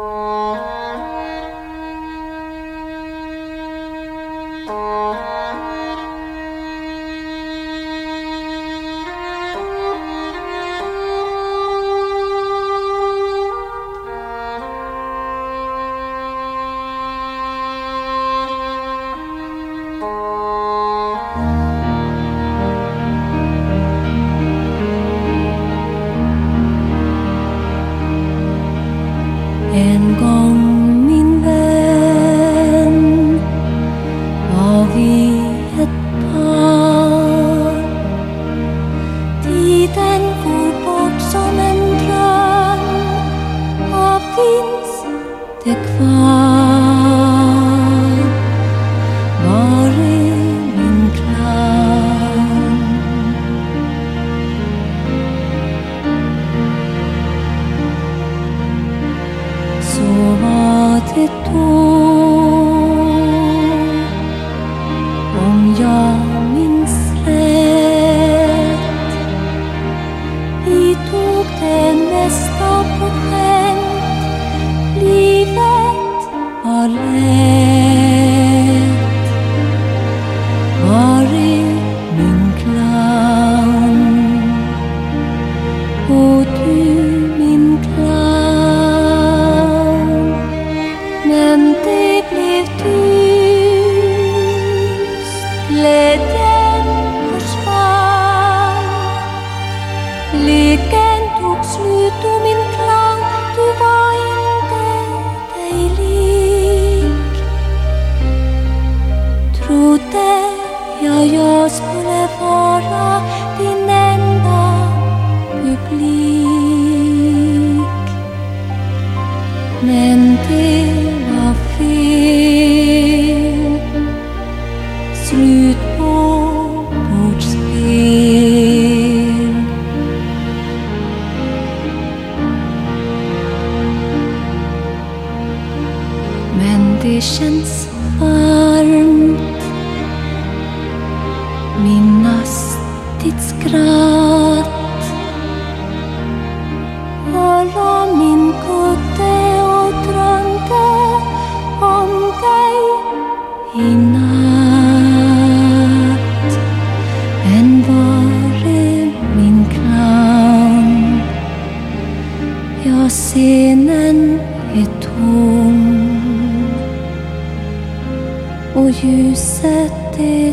Oh. det då? Om jag vara din enda publik. Men det var fel. Slut på vårt spel. Men det känns stenen är tom och ljuset är